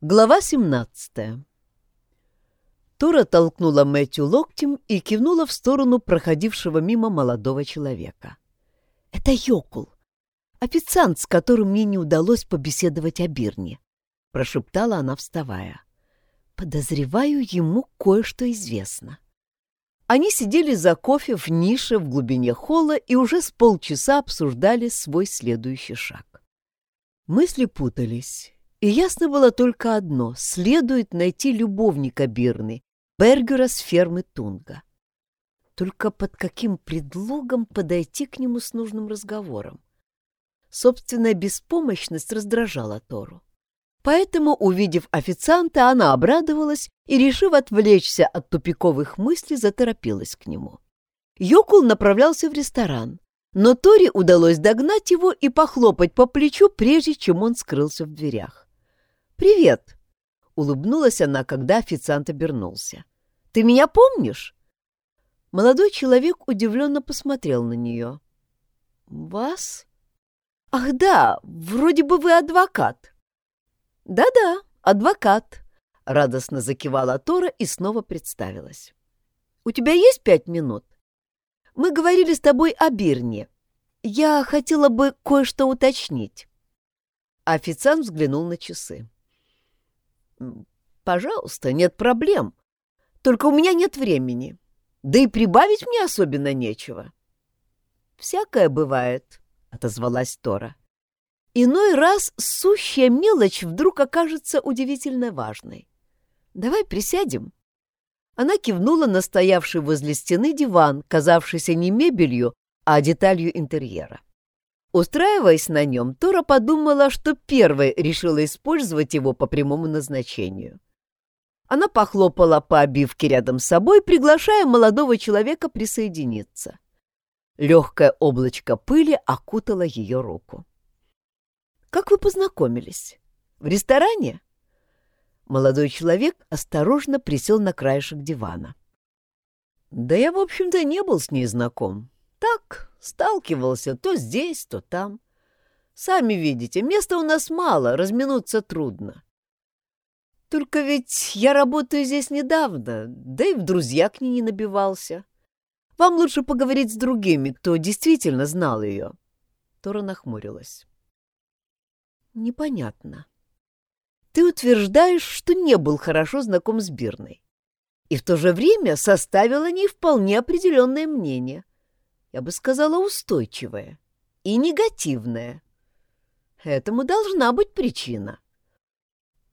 Глава 17 Тора толкнула Мэтью локтем и кивнула в сторону проходившего мимо молодого человека. «Это Йокул, официант, с которым мне не удалось побеседовать о Бирне», — прошептала она, вставая. «Подозреваю, ему кое-что известно». Они сидели за кофе в нише в глубине холла и уже с полчаса обсуждали свой следующий шаг. Мысли путались, и ясно было только одно — следует найти любовника Бирны, Бергера с фермы Тунга. Только под каким предлогом подойти к нему с нужным разговором? Собственная беспомощность раздражала Тору. Поэтому, увидев официанта, она обрадовалась и, решив отвлечься от тупиковых мыслей, заторопилась к нему. Йокул направлялся в ресторан, но Тори удалось догнать его и похлопать по плечу, прежде чем он скрылся в дверях. «Привет!» — улыбнулась она, когда официант обернулся. «Ты меня помнишь?» Молодой человек удивленно посмотрел на нее. «Вас? Ах да, вроде бы вы адвокат». «Да-да, адвокат», — радостно закивала Тора и снова представилась. «У тебя есть пять минут? Мы говорили с тобой о Бирне. Я хотела бы кое-что уточнить». Официант взглянул на часы. «Пожалуйста, нет проблем. Только у меня нет времени. Да и прибавить мне особенно нечего». «Всякое бывает», — отозвалась Тора. Иной раз сущая мелочь вдруг окажется удивительно важной. «Давай присядем». Она кивнула на стоявший возле стены диван, казавшийся не мебелью, а деталью интерьера. Устраиваясь на нем, Тора подумала, что первой решила использовать его по прямому назначению. Она похлопала по обивке рядом с собой, приглашая молодого человека присоединиться. Легкое облачко пыли окутало ее руку. Как вы познакомились? В ресторане? Молодой человек осторожно присел на краешек дивана. Да я, в общем-то, не был с ней знаком. Так, сталкивался то здесь, то там. Сами видите, места у нас мало, разминуться трудно. Только ведь я работаю здесь недавно, да и в друзья к ней не набивался. Вам лучше поговорить с другими, кто действительно знал ее. Тора нахмурилась. Непонятно. Ты утверждаешь, что не был хорошо знаком с Бирной. И в то же время составил о ней вполне определенное мнение. Я бы сказала, устойчивое и негативное. Этому должна быть причина.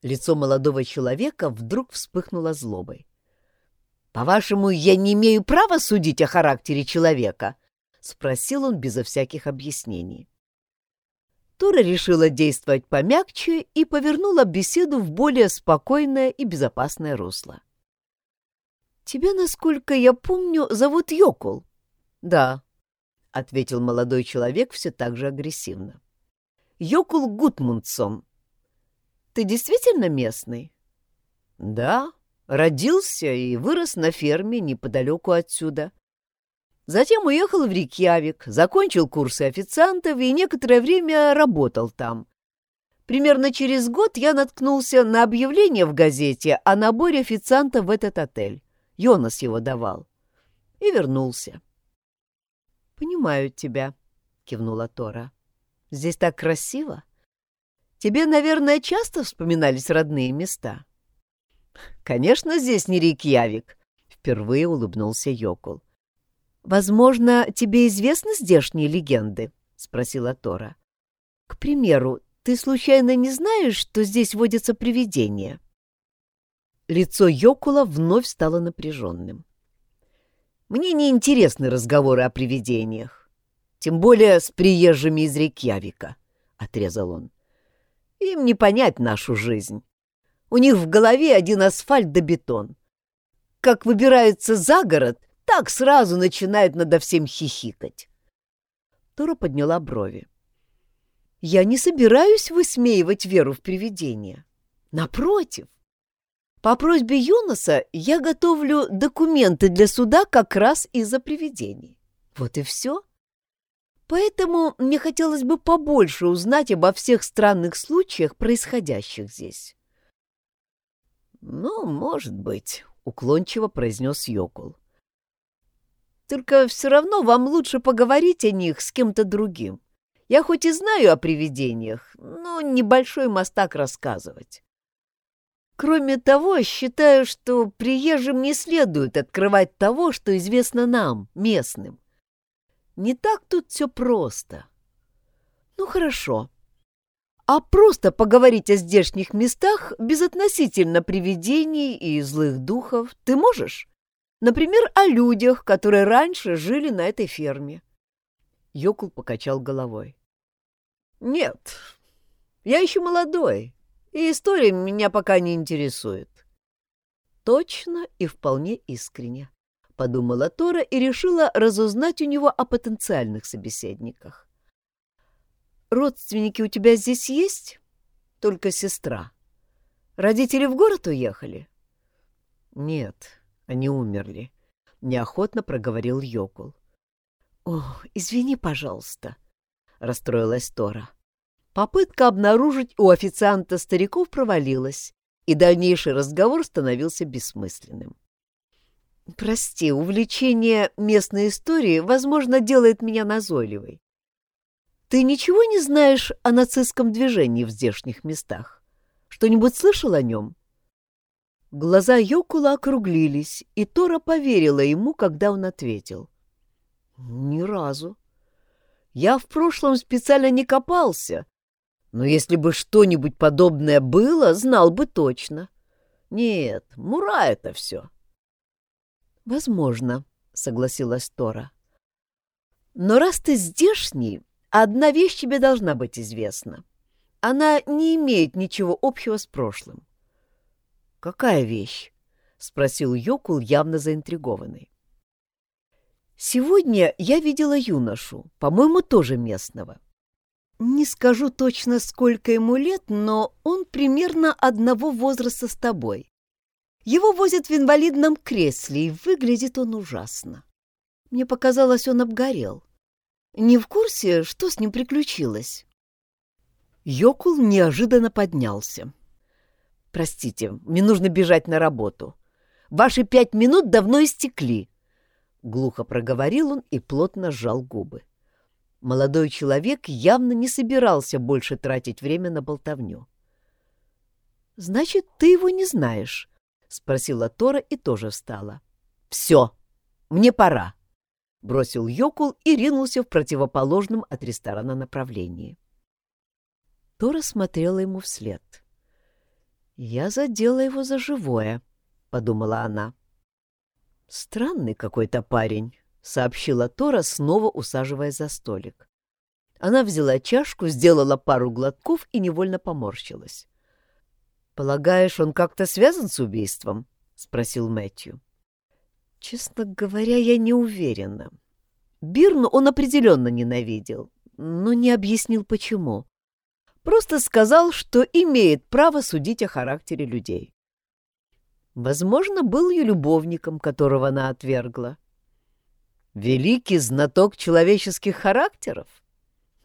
Лицо молодого человека вдруг вспыхнуло злобой. «По-вашему, я не имею права судить о характере человека?» — спросил он безо всяких объяснений. Тора решила действовать помягче и повернула беседу в более спокойное и безопасное русло. «Тебя, насколько я помню, зовут Йокул?» «Да», — ответил молодой человек все так же агрессивно. «Йокул Гутмундсон. Ты действительно местный?» «Да, родился и вырос на ферме неподалеку отсюда. Затем уехал в Рикьявик, закончил курсы официантов и некоторое время работал там. Примерно через год я наткнулся на объявление в газете о наборе официанта в этот отель. Йонас его давал. И вернулся. «Понимаю тебя», — кивнула Тора. «Здесь так красиво. Тебе, наверное, часто вспоминались родные места?» «Конечно, здесь не Рикьявик», — впервые улыбнулся Йокул. «Возможно, тебе известны здешние легенды?» — спросила Тора. «К примеру, ты случайно не знаешь, что здесь водятся привидения?» Лицо Йокула вновь стало напряженным. «Мне не интересны разговоры о привидениях, тем более с приезжими из Рейкьявика», — отрезал он. «Им не понять нашу жизнь. У них в голове один асфальт да бетон. Как выбираются за город — так сразу начинает надо всем хихикать. Тора подняла брови. Я не собираюсь высмеивать веру в привидения. Напротив, по просьбе Юноса я готовлю документы для суда как раз из-за привидений. Вот и все. Поэтому мне хотелось бы побольше узнать обо всех странных случаях, происходящих здесь. «Ну, может быть», — уклончиво произнес Йокул. «Только все равно вам лучше поговорить о них с кем-то другим. Я хоть и знаю о привидениях, но небольшой мастак рассказывать. Кроме того, считаю, что приезжим не следует открывать того, что известно нам, местным. Не так тут все просто. Ну, хорошо. А просто поговорить о здешних местах безотносительно привидений и злых духов ты можешь? Например, о людях, которые раньше жили на этой ферме. Йокул покачал головой. Нет, я еще молодой, и история меня пока не интересует. Точно и вполне искренне, подумала Тора и решила разузнать у него о потенциальных собеседниках. Родственники у тебя здесь есть? Только сестра. Родители в город уехали? Нет, они умерли, неохотно проговорил Йокул. О, извини, пожалуйста, расстроилась Тора. Попытка обнаружить у официанта стариков провалилась, и дальнейший разговор становился бессмысленным. «Прости, увлечение местной историей, возможно, делает меня назойливой. Ты ничего не знаешь о нацистском движении в здешних местах? Что-нибудь слышал о нем?» Глаза Йокула округлились, и Тора поверила ему, когда он ответил. «Ни разу. Я в прошлом специально не копался, но если бы что-нибудь подобное было, знал бы точно. Нет, мура это все. Возможно, согласилась Тора. Но раз ты здешний, одна вещь тебе должна быть известна. Она не имеет ничего общего с прошлым. Какая вещь? спросил Йокул, явно заинтригованный. Сегодня я видела юношу, по-моему, тоже местного. Не скажу точно, сколько ему лет, но он примерно одного возраста с тобой. Его возят в инвалидном кресле, и выглядит он ужасно. Мне показалось, он обгорел. Не в курсе, что с ним приключилось?» Йокул неожиданно поднялся. «Простите, мне нужно бежать на работу. Ваши пять минут давно истекли», — глухо проговорил он и плотно сжал губы. Молодой человек явно не собирался больше тратить время на болтовню. «Значит, ты его не знаешь?» — спросила Тора и тоже встала. «Все, мне пора», — бросил Йокул и ринулся в противоположном от ресторана направлении. Тора смотрела ему вслед. «Я задела его за живое», — подумала она. «Странный какой-то парень», — сообщила Тора, снова усаживая за столик. Она взяла чашку, сделала пару глотков и невольно поморщилась. «Полагаешь, он как-то связан с убийством?» — спросил Мэтью. «Честно говоря, я не уверена. Бирну он определенно ненавидел, но не объяснил, почему. Просто сказал, что имеет право судить о характере людей. Возможно, был ее любовником, которого она отвергла. Великий знаток человеческих характеров?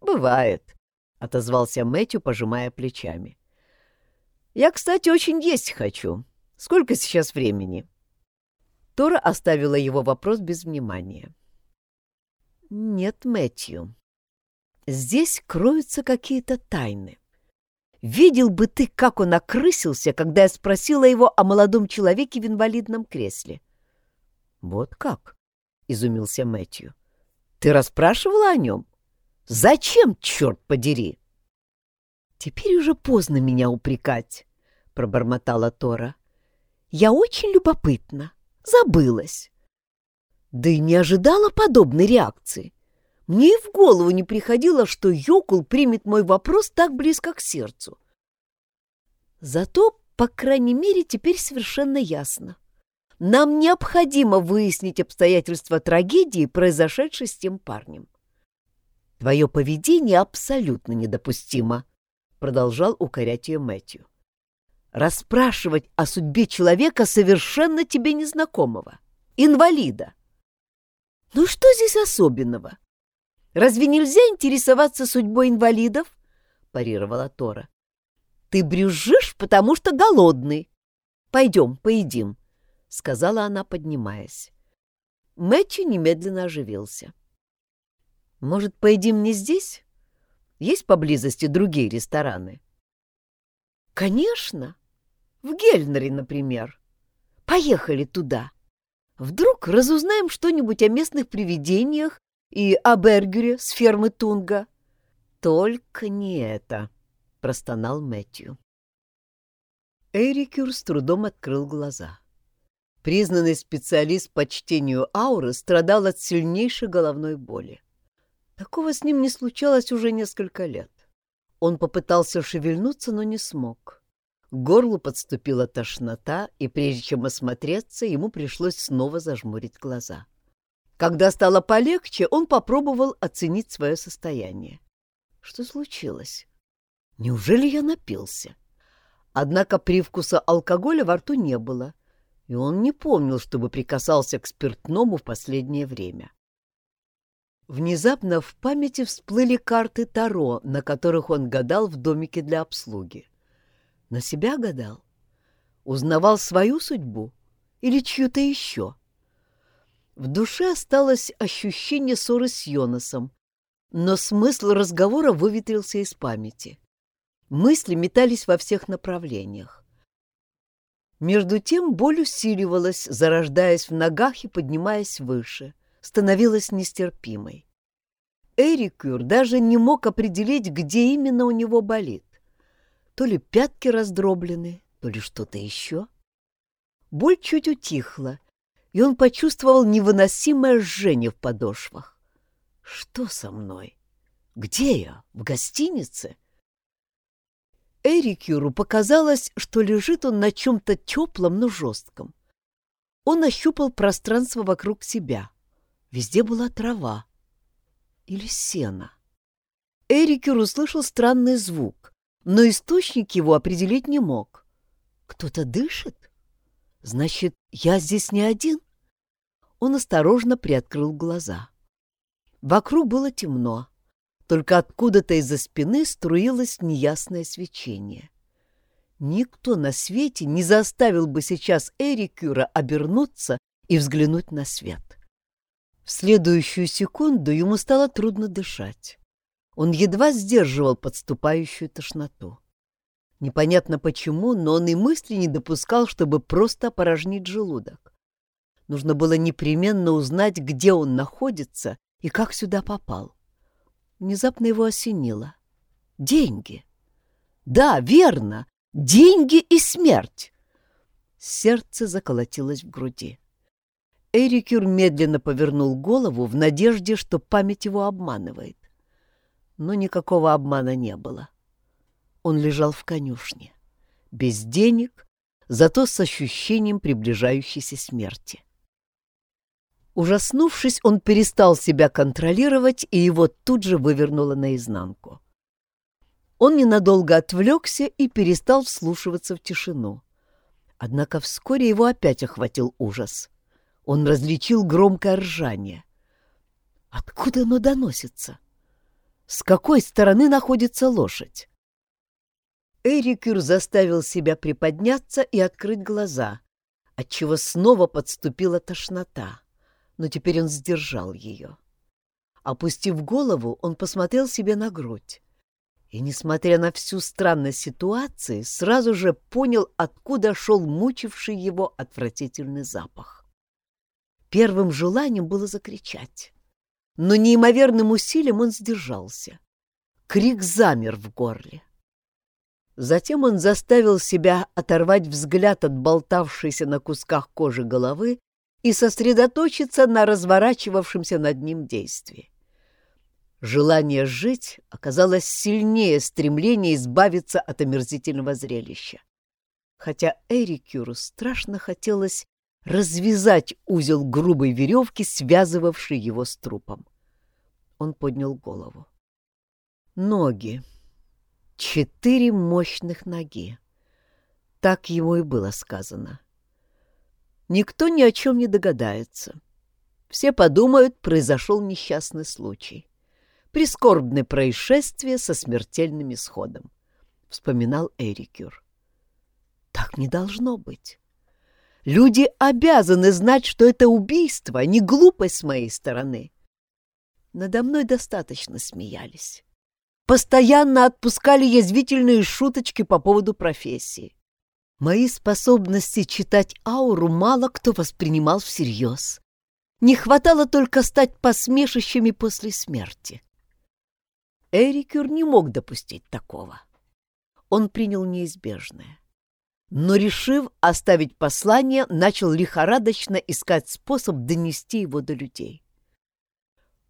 Бывает, отозвался Мэтью, пожимая плечами. Я, кстати, очень есть хочу. Сколько сейчас времени? Тора оставила его вопрос без внимания. Нет, Мэтью. Здесь кроются какие-то тайны. Видел бы ты, как он окрысился, когда я спросила его о молодом человеке в инвалидном кресле. Вот как? — изумился Мэтью. «Ты расспрашивала о нем? Зачем, черт подери?» «Теперь уже поздно меня упрекать», — пробормотала Тора. «Я очень любопытна. Забылась. Да и не ожидала подобной реакции. Мне и в голову не приходило, что Йокул примет мой вопрос так близко к сердцу. Зато, по крайней мере, теперь совершенно ясно. Нам необходимо выяснить обстоятельства трагедии, произошедшей с тем парнем. Твое поведение абсолютно недопустимо, продолжал укорять ее Мэтью. Расспрашивать о судьбе человека совершенно тебе незнакомого, инвалида. Ну что здесь особенного? Разве нельзя интересоваться судьбой инвалидов? парировала Тора. Ты брюзжишь, потому что голодный. Пойдем, поедим, — сказала она, поднимаясь. Мэтью немедленно оживился. «Может, поедим не здесь? Есть поблизости другие рестораны?» «Конечно! В Гельнере, например. Поехали туда. Вдруг разузнаем что-нибудь о местных привидениях и о Бергере с фермы Тунга». «Только не это», — простонал Мэтью. Эрикюр с трудом открыл глаза. Признанный специалист по чтению ауры страдал от сильнейшей головной боли. Такого с ним не случалось уже несколько лет. Он попытался шевельнуться, но не смог. К горлу подступила тошнота, и прежде чем осмотреться, ему пришлось снова зажмурить глаза. Когда стало полегче, он попробовал оценить свое состояние. Что случилось? Неужели я напился? Однако привкуса алкоголя во рту не было, и он не помнил, чтобы прикасался к спиртному в последнее время. Внезапно в памяти всплыли карты Таро, на которых он гадал в домике для обслуги. На себя гадал? Узнавал свою судьбу или чью-то еще? В душе осталось ощущение ссоры с Йонасом, но смысл разговора выветрился из памяти. Мысли метались во всех направлениях. Между тем боль усиливалась, зарождаясь в ногах и поднимаясь выше, становилась нестерпимой. Эрикюр даже не мог определить, где именно у него болит. То ли пятки раздроблены, то ли что-то еще. Боль чуть утихла, и он почувствовал невыносимое жжение в подошвах. Что со мной? Где я? В гостинице? — Эрикюру показалось, что лежит он на чем-то теплом, но жестком. Он ощупал пространство вокруг себя. Везде была трава. Или сено. Эрикюр услышал странный звук, но источник его определить не мог. Кто-то дышит? Значит, я здесь не один? Он осторожно приоткрыл глаза. Вокруг было темно. Только откуда-то из-за спины струилось неясное свечение. Никто на свете не заставил бы сейчас Эрикюра обернуться и взглянуть на свет. В следующую секунду ему стало трудно дышать. Он едва сдерживал подступающую тошноту. Непонятно почему, но он и мысли не допускал, чтобы просто опорожнить желудок. Нужно было непременно узнать, где он находится и как сюда попал. Внезапно его осенило. Деньги. Да, верно, деньги и смерть. Сердце заколотилось в груди. Эрикюр медленно повернул голову в надежде, что память его обманывает. Но никакого обмана не было. Он лежал в конюшне, без денег, зато с ощущением приближающейся смерти. Ужаснувшись, он перестал себя контролировать, и его тут же вывернуло наизнанку. Он ненадолго отвлекся и перестал вслушиваться в тишину. Однако вскоре его опять охватил ужас. Он различил громкое ржание. Откуда оно доносится? С какой стороны находится лошадь? Эрикюр заставил себя приподняться и открыть глаза, отчего снова подступила тошнота но теперь он сдержал ее. Опустив голову, он посмотрел себе на грудь. И, несмотря на всю странность ситуации, сразу же понял, откуда шел мучивший его отвратительный запах. Первым желанием было закричать. Но неимоверным усилием он сдержался. Крик замер в горле. Затем он заставил себя оторвать взгляд от болтавшейся на кусках кожи головы и сосредоточиться на разворачивавшемся над ним действии. Желание жить оказалось сильнее стремления избавиться от омерзительного зрелища. Хотя Эрикюру страшно хотелось развязать узел грубой веревки, связывавшей его с трупом. Он поднял голову. Ноги. Четыре мощных ноги. Так ему и было сказано. Никто ни о чем не догадается. Все подумают, произошел несчастный случай. Прискорбное происшествие со смертельным исходом, — вспоминал Эрикюр. Так не должно быть. Люди обязаны знать, что это убийство, а не глупость с моей стороны. Надо мной достаточно смеялись. Постоянно отпускали язвительные шуточки по поводу профессии. Мои способности читать ауру мало кто воспринимал всерьез. Не хватало только стать посмешищами после смерти. Эрикюр не мог допустить такого. Он принял неизбежное. Но, решив оставить послание, начал лихорадочно искать способ донести его до людей.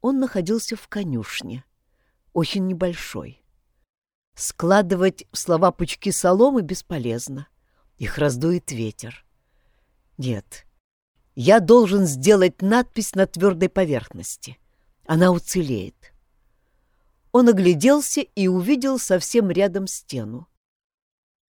Он находился в конюшне, очень небольшой. Складывать в слова пучки соломы бесполезно. Их раздует ветер. Нет, я должен сделать надпись на твердой поверхности. Она уцелеет. Он огляделся и увидел совсем рядом стену.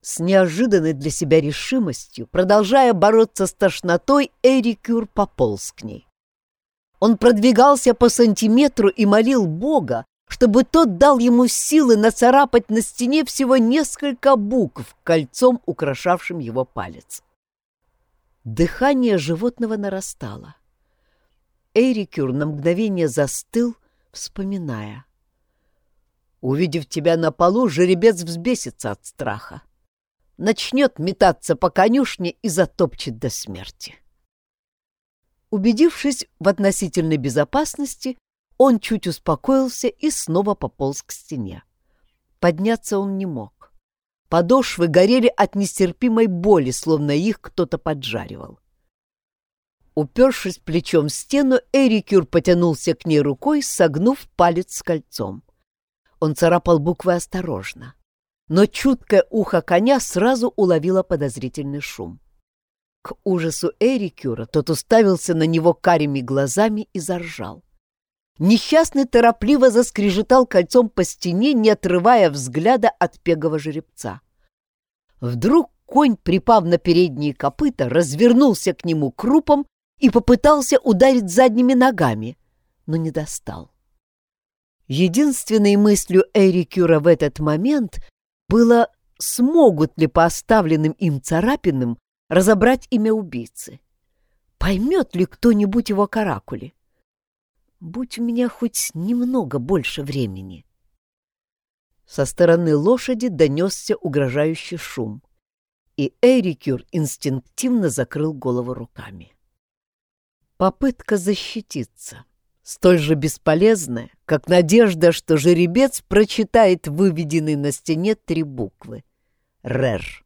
С неожиданной для себя решимостью, продолжая бороться с тошнотой, Эрикюр пополз к ней. Он продвигался по сантиметру и молил Бога, чтобы тот дал ему силы нацарапать на стене всего несколько букв, кольцом украшавшим его палец. Дыхание животного нарастало. Эрикюр на мгновение застыл, вспоминая. Увидев тебя на полу, жеребец взбесится от страха. Начнет метаться по конюшне и затопчет до смерти. Убедившись в относительной безопасности, он чуть успокоился и снова пополз к стене. Подняться он не мог. Подошвы горели от нестерпимой боли, словно их кто-то поджаривал. Упершись плечом в стену, Эрикюр потянулся к ней рукой, согнув палец с кольцом. Он царапал буквы осторожно, но чуткое ухо коня сразу уловило подозрительный шум. К ужасу Эрикюра тот уставился на него карими глазами и заржал. Несчастный торопливо заскрежетал кольцом по стене, не отрывая взгляда от пегого жеребца. Вдруг конь, припав на передние копыта, развернулся к нему крупом и попытался ударить задними ногами, но не достал. Единственной мыслью Эрикюра в этот момент было, смогут ли по оставленным им царапинам разобрать имя убийцы. Поймет ли кто-нибудь его каракули? Будь у меня хоть немного больше времени. Со стороны лошади донесся угрожающий шум, и Эрикюр инстинктивно закрыл голову руками. Попытка защититься, столь же бесполезная, как надежда, что жеребец прочитает выведенные на стене три буквы — «РЭР».